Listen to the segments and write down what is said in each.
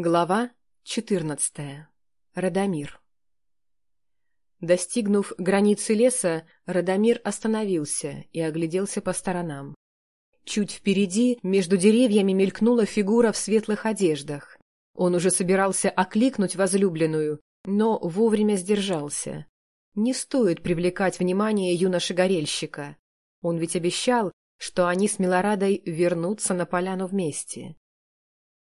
Глава 14. Радомир. Достигнув границы леса, Радомир остановился и огляделся по сторонам. Чуть впереди, между деревьями, мелькнула фигура в светлых одеждах. Он уже собирался окликнуть возлюбленную, но вовремя сдержался. Не стоит привлекать внимание юноши-горельщика. Он ведь обещал, что они с Милорадой вернутся на поляну вместе.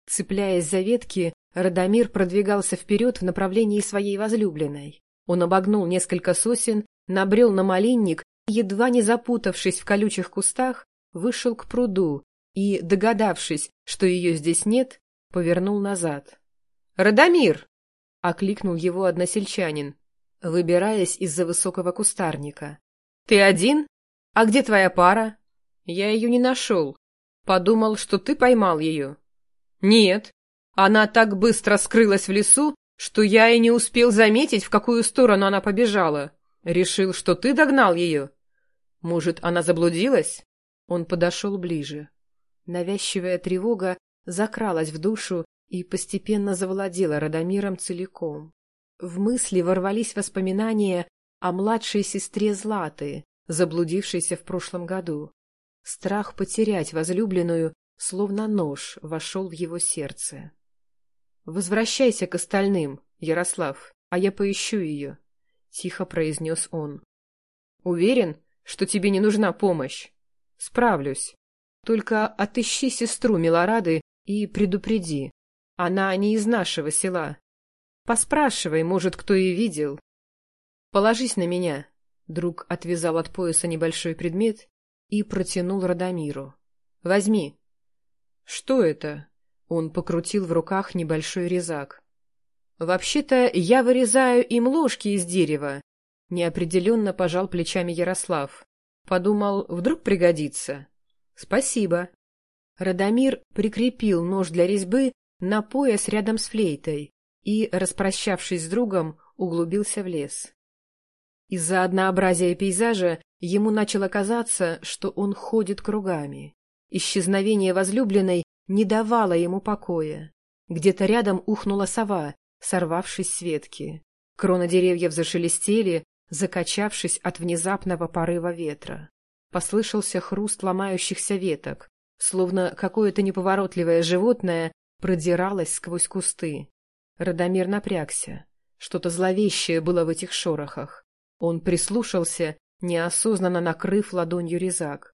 Цепляясь за ветки, Радомир продвигался вперед в направлении своей возлюбленной. Он обогнул несколько сосен, набрел на малинник, едва не запутавшись в колючих кустах, вышел к пруду и, догадавшись, что ее здесь нет, повернул назад. «Радомир!» — окликнул его односельчанин, выбираясь из-за высокого кустарника. «Ты один? А где твоя пара?» «Я ее не нашел. Подумал, что ты поймал ее». «Нет. Она так быстро скрылась в лесу, что я и не успел заметить, в какую сторону она побежала. Решил, что ты догнал ее. Может, она заблудилась?» Он подошел ближе. Навязчивая тревога закралась в душу и постепенно завладела Радомиром целиком. В мысли ворвались воспоминания о младшей сестре Златы, заблудившейся в прошлом году. Страх потерять возлюбленную словно нож вошел в его сердце. «Возвращайся к остальным, Ярослав, а я поищу ее», — тихо произнес он. «Уверен, что тебе не нужна помощь? Справлюсь. Только отыщи сестру Милорады и предупреди. Она не из нашего села. Поспрашивай, может, кто и видел. Положись на меня». Друг отвязал от пояса небольшой предмет и протянул Радомиру. «Возьми, «Что это?» Он покрутил в руках небольшой резак. «Вообще-то я вырезаю им ложки из дерева», — неопределенно пожал плечами Ярослав. Подумал, вдруг пригодится. «Спасибо». Радомир прикрепил нож для резьбы на пояс рядом с флейтой и, распрощавшись с другом, углубился в лес. Из-за однообразия пейзажа ему начало казаться, что он ходит кругами. Исчезновение возлюбленной не давало ему покоя. Где-то рядом ухнула сова, сорвавшись с ветки. Кроны деревьев зашелестели, закачавшись от внезапного порыва ветра. Послышался хруст ломающихся веток, словно какое-то неповоротливое животное продиралось сквозь кусты. Радомир напрягся. Что-то зловещее было в этих шорохах. Он прислушался, неосознанно накрыв ладонью резак.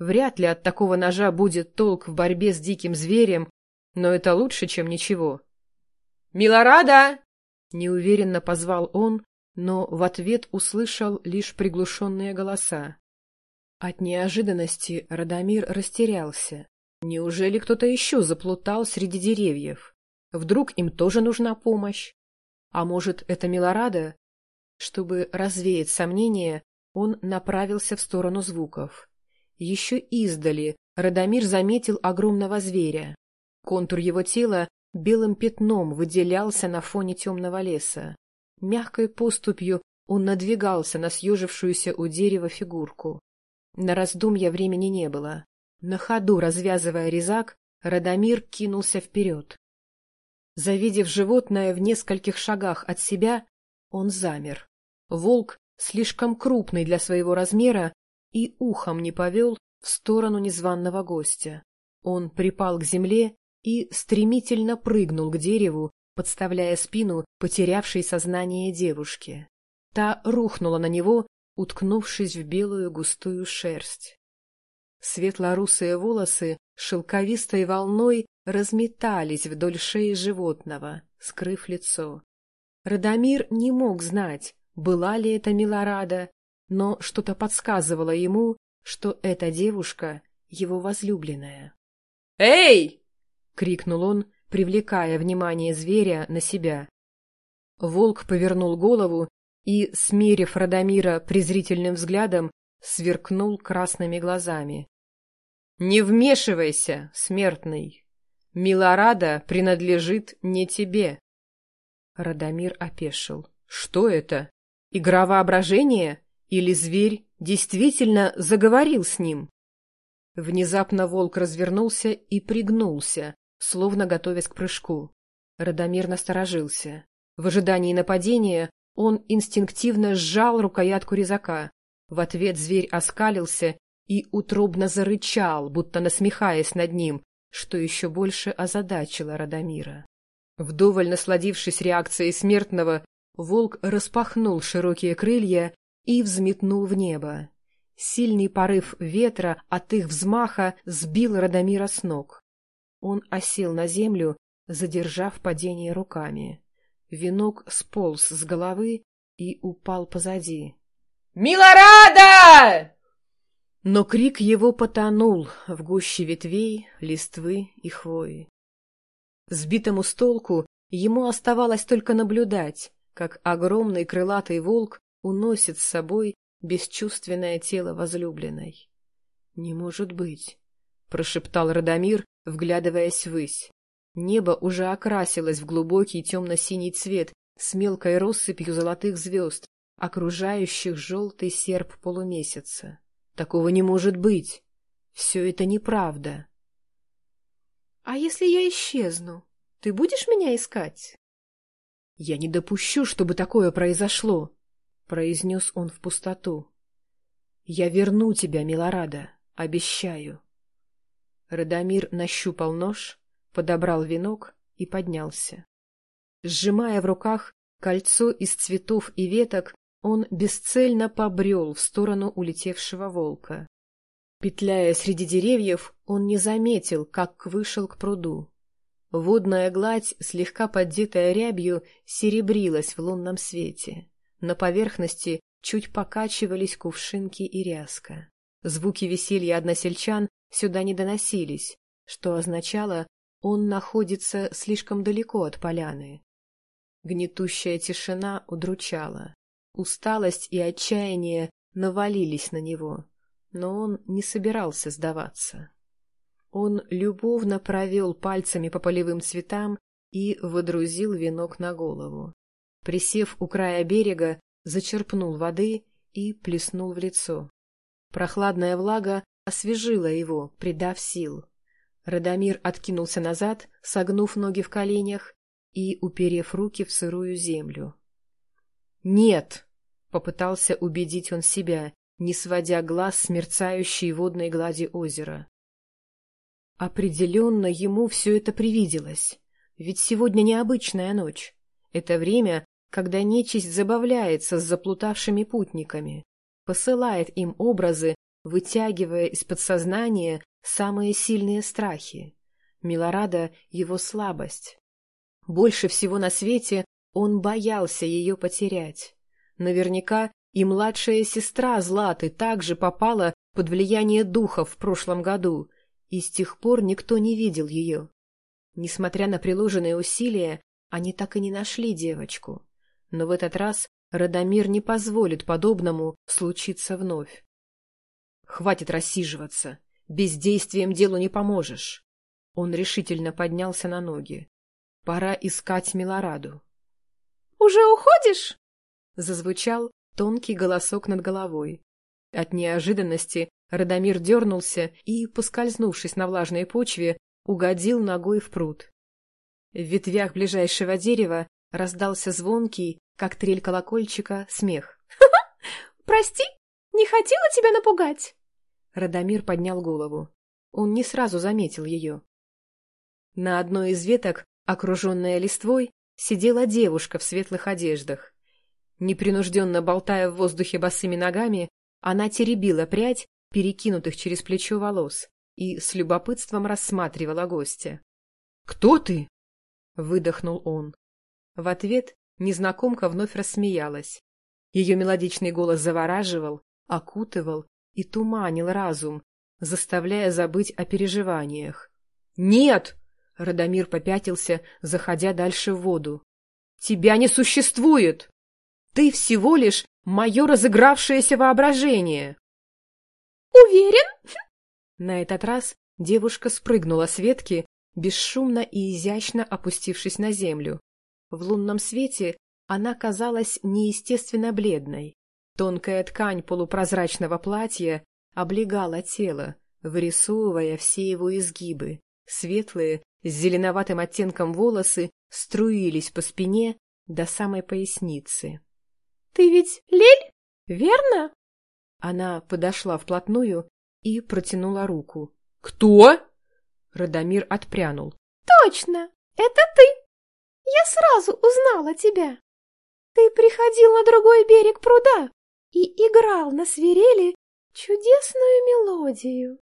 Вряд ли от такого ножа будет толк в борьбе с диким зверем, но это лучше, чем ничего. «Милорада!» — неуверенно позвал он, но в ответ услышал лишь приглушенные голоса. От неожиданности Радомир растерялся. Неужели кто-то еще заплутал среди деревьев? Вдруг им тоже нужна помощь? А может, это Милорада? Чтобы развеять сомнения, он направился в сторону звуков. Еще издали Радомир заметил огромного зверя. Контур его тела белым пятном выделялся на фоне темного леса. Мягкой поступью он надвигался на съежившуюся у дерева фигурку. На раздумья времени не было. На ходу, развязывая резак, Радомир кинулся вперед. Завидев животное в нескольких шагах от себя, он замер. Волк, слишком крупный для своего размера, и ухом не повел в сторону незваного гостя. Он припал к земле и стремительно прыгнул к дереву, подставляя спину потерявшей сознание девушки. Та рухнула на него, уткнувшись в белую густую шерсть. Светло-русые волосы шелковистой волной разметались вдоль шеи животного, скрыв лицо. Радомир не мог знать, была ли это Милорада но что-то подсказывало ему, что эта девушка — его возлюбленная. «Эй!» — крикнул он, привлекая внимание зверя на себя. Волк повернул голову и, смерив Радомира презрительным взглядом, сверкнул красными глазами. «Не вмешивайся, смертный! Милорада принадлежит не тебе!» Радомир опешил. «Что это? Игра воображения? Или зверь действительно заговорил с ним? Внезапно волк развернулся и пригнулся, словно готовясь к прыжку. Радомир насторожился. В ожидании нападения он инстинктивно сжал рукоятку резака. В ответ зверь оскалился и утробно зарычал, будто насмехаясь над ним, что еще больше озадачило Радомира. Вдоволь насладившись реакцией смертного, волк распахнул широкие крылья и взметнул в небо. Сильный порыв ветра от их взмаха сбил Радомира с ног. Он осел на землю, задержав падение руками. Венок сполз с головы и упал позади. «Милорада!» Но крик его потонул в гуще ветвей, листвы и хвои. Сбитому с толку ему оставалось только наблюдать, как огромный крылатый волк уносит с собой бесчувственное тело возлюбленной. — Не может быть, — прошептал Радомир, вглядываясь ввысь. Небо уже окрасилось в глубокий темно-синий цвет с мелкой россыпью золотых звезд, окружающих желтый серп полумесяца. Такого не может быть. Все это неправда. — А если я исчезну, ты будешь меня искать? — Я не допущу, чтобы такое произошло, — произнес он в пустоту. — Я верну тебя, Милорада, обещаю. Радомир нащупал нож, подобрал венок и поднялся. Сжимая в руках кольцо из цветов и веток, он бесцельно побрел в сторону улетевшего волка. Петляя среди деревьев, он не заметил, как вышел к пруду. Водная гладь, слегка поддетая рябью, серебрилась в лунном свете. На поверхности чуть покачивались кувшинки и ряска. Звуки веселья односельчан сюда не доносились, что означало, он находится слишком далеко от поляны. Гнетущая тишина удручала. Усталость и отчаяние навалились на него, но он не собирался сдаваться. Он любовно провел пальцами по полевым цветам и водрузил венок на голову. Присев у края берега, зачерпнул воды и плеснул в лицо. Прохладная влага освежила его, придав сил. Радомир откинулся назад, согнув ноги в коленях и уперев руки в сырую землю. «Нет!» — попытался убедить он себя, не сводя глаз с мерцающей водной глади озера. Определенно ему все это привиделось, ведь сегодня необычная ночь. Это время, когда нечисть забавляется с заплутавшими путниками, посылает им образы, вытягивая из подсознания самые сильные страхи. Милорада — его слабость. Больше всего на свете он боялся ее потерять. Наверняка и младшая сестра Златы также попала под влияние духа в прошлом году, и с тех пор никто не видел ее. Несмотря на приложенные усилия, они так и не нашли девочку. Но в этот раз Радомир не позволит подобному случиться вновь. «Хватит рассиживаться. Бездействием делу не поможешь». Он решительно поднялся на ноги. «Пора искать Милораду». «Уже уходишь?» Зазвучал тонкий голосок над головой. От неожиданности Радомир дернулся и, поскользнувшись на влажной почве, угодил ногой в пруд. В ветвях ближайшего дерева раздался звонкий, как трель колокольчика, смех. «Прости, не хотела тебя напугать!» Радомир поднял голову. Он не сразу заметил ее. На одной из веток, окруженная листвой, сидела девушка в светлых одеждах. Непринужденно болтая в воздухе босыми ногами, она теребила прядь, перекинутых через плечо волос, и с любопытством рассматривала гостя. «Кто ты?» — выдохнул он. В ответ незнакомка вновь рассмеялась. Ее мелодичный голос завораживал, окутывал и туманил разум, заставляя забыть о переживаниях. «Нет!» — Радомир попятился, заходя дальше в воду. «Тебя не существует!» Ты всего лишь мое разыгравшееся воображение. Уверен? На этот раз девушка спрыгнула с ветки, бесшумно и изящно опустившись на землю. В лунном свете она казалась неестественно бледной. Тонкая ткань полупрозрачного платья облегала тело, вырисовывая все его изгибы, светлые, с зеленоватым оттенком волосы струились по спине до самой поясницы. — Ты ведь Лель, верно? Она подошла вплотную и протянула руку. — Кто? Радомир отпрянул. — Точно, это ты! Я сразу узнала тебя. Ты приходил на другой берег пруда и играл на свирели чудесную мелодию.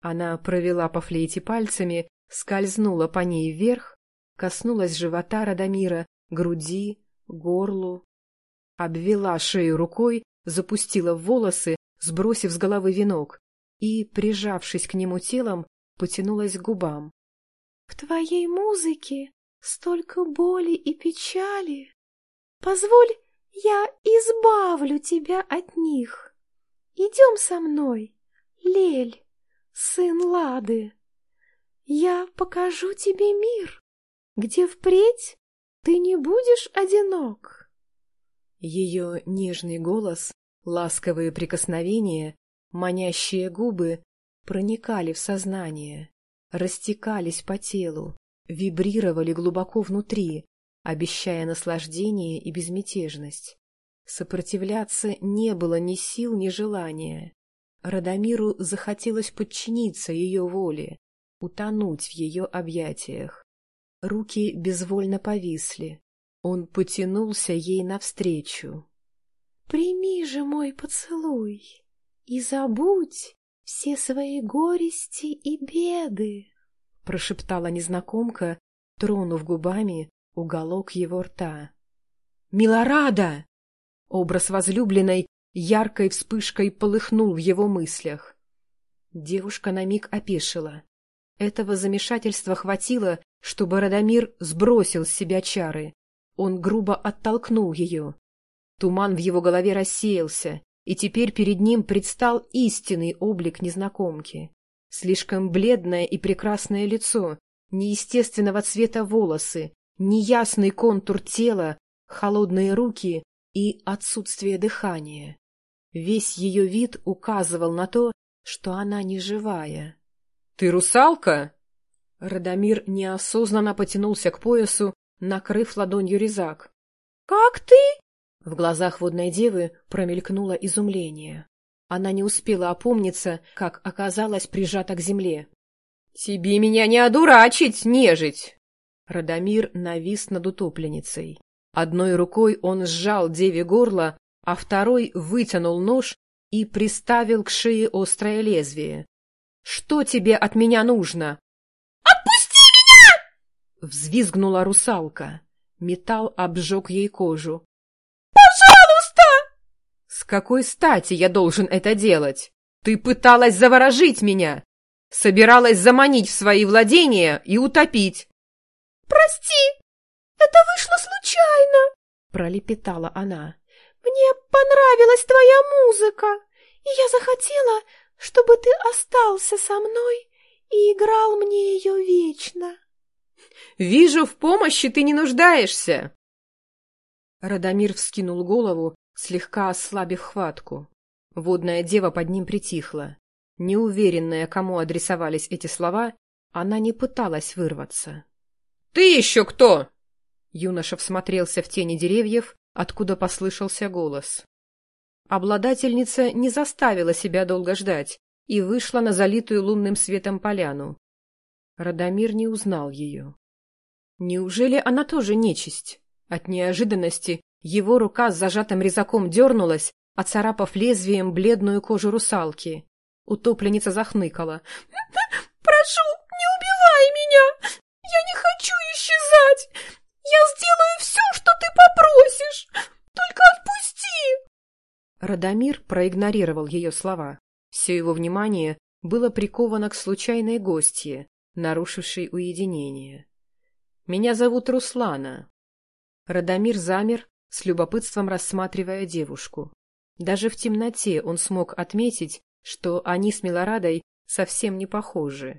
Она провела по флейте пальцами, скользнула по ней вверх, коснулась живота Радомира, груди, горлу, обвела шею рукой, запустила волосы, сбросив с головы венок, и, прижавшись к нему телом, потянулась к губам. — В твоей музыке столько боли и печали. Позволь, я избавлю тебя от них. Идем со мной, Лель, сын Лады. Я покажу тебе мир, где впредь ты не будешь одинок. Ее нежный голос, ласковые прикосновения, манящие губы проникали в сознание, растекались по телу, вибрировали глубоко внутри, обещая наслаждение и безмятежность. Сопротивляться не было ни сил, ни желания. Радомиру захотелось подчиниться ее воле, утонуть в ее объятиях. Руки безвольно повисли. Он потянулся ей навстречу. «Прими же мой поцелуй и забудь все свои горести и беды!» Прошептала незнакомка, тронув губами уголок его рта. «Милорада!» Образ возлюбленной яркой вспышкой полыхнул в его мыслях. Девушка на миг опешила. Этого замешательства хватило, чтобы Радомир сбросил с себя чары. Он грубо оттолкнул ее. Туман в его голове рассеялся, и теперь перед ним предстал истинный облик незнакомки. Слишком бледное и прекрасное лицо, неестественного цвета волосы, неясный контур тела, холодные руки и отсутствие дыхания. Весь ее вид указывал на то, что она не живая. — Ты русалка? Радомир неосознанно потянулся к поясу, накрыв ладонью резак. — Как ты? В глазах водной девы промелькнуло изумление. Она не успела опомниться, как оказалась прижата к земле. — Тебе меня не одурачить, нежить! Радомир навис над утопленницей. Одной рукой он сжал деве горло, а второй вытянул нож и приставил к шее острое лезвие. — Что тебе от меня нужно? — Отпусти меня! — взвизгнула русалка. Металл обжег ей кожу. — С какой стати я должен это делать? Ты пыталась заворожить меня! Собиралась заманить в свои владения и утопить. — Прости, это вышло случайно, — пролепетала она. Мне понравилась твоя музыка, и я захотела, чтобы ты остался со мной и играл мне ее вечно. — Вижу, в помощи ты не нуждаешься. Радомир вскинул голову, слегка ослабив хватку. Водная дева под ним притихла. Неуверенная, кому адресовались эти слова, она не пыталась вырваться. — Ты еще кто? Юноша всмотрелся в тени деревьев, откуда послышался голос. Обладательница не заставила себя долго ждать и вышла на залитую лунным светом поляну. Радомир не узнал ее. Неужели она тоже нечисть? От неожиданности его рука с зажатым резаком дернулась, оцарапав лезвием бледную кожу русалки. Утопленница захныкала. — Прошу, не убивай меня! Я не хочу исчезать! Я сделаю все, что ты попросишь! Только отпусти!» Радомир проигнорировал ее слова. Все его внимание было приковано к случайной гостье, нарушившей уединение. «Меня зовут Руслана». Радомир замер, с любопытством рассматривая девушку. Даже в темноте он смог отметить, что они с Милорадой совсем не похожи.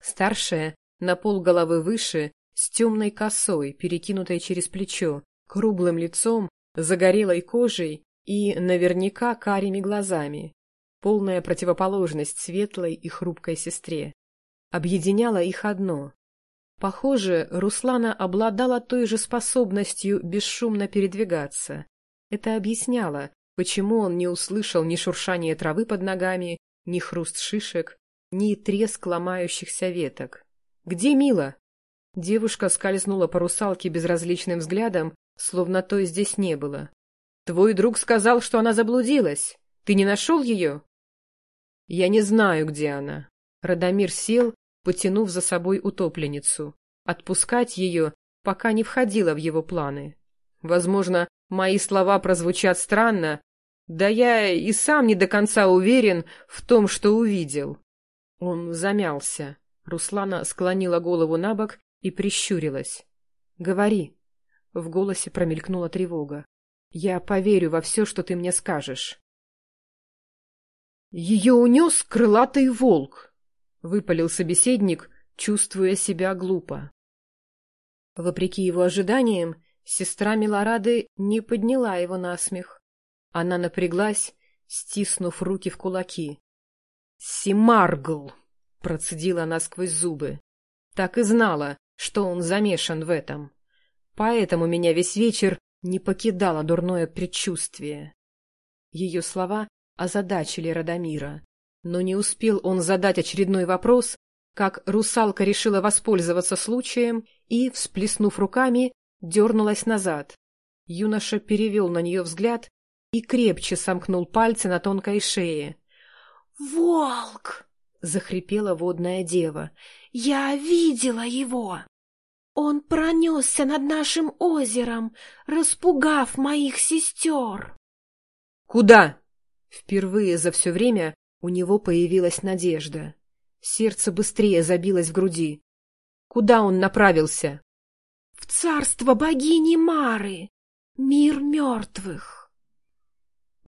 Старшая, на пол головы выше, с темной косой, перекинутой через плечо, круглым лицом, загорелой кожей и наверняка карими глазами. Полная противоположность светлой и хрупкой сестре. Объединяло их одно. Похоже, Руслана обладала той же способностью бесшумно передвигаться. Это объясняло, почему он не услышал ни шуршания травы под ногами, ни хруст шишек, ни треск ломающихся веток. «Где Мила?» Девушка скользнула по русалке безразличным взглядом, словно той здесь не было. «Твой друг сказал, что она заблудилась. Ты не нашел ее?» «Я не знаю, где она». Радомир сел, потянув за собой утопленницу. Отпускать ее пока не входило в его планы. Возможно, мои слова прозвучат странно, да я и сам не до конца уверен в том, что увидел. Он замялся. Руслана склонила голову на бок и прищурилась. — Говори. В голосе промелькнула тревога. — Я поверю во все, что ты мне скажешь. — Ее унес крылатый волк, — выпалил собеседник, чувствуя себя глупо. Вопреки его ожиданиям, сестра Милорады не подняла его на смех. Она напряглась, стиснув руки в кулаки. «Симаргл!» — процедила она сквозь зубы. Так и знала, что он замешан в этом. Поэтому меня весь вечер не покидало дурное предчувствие. Ее слова озадачили Радомира, но не успел он задать очередной вопрос, как русалка решила воспользоваться случаем и, всплеснув руками, дернулась назад. Юноша перевел на нее взгляд и крепче сомкнул пальцы на тонкой шее. «Волк!» — захрипела водная дева. «Я видела его! Он пронесся над нашим озером, распугав моих сестер!» «Куда?» Впервые за все время у него появилась надежда. Сердце быстрее забилось в груди. Куда он направился? — В царство богини Мары, мир мертвых.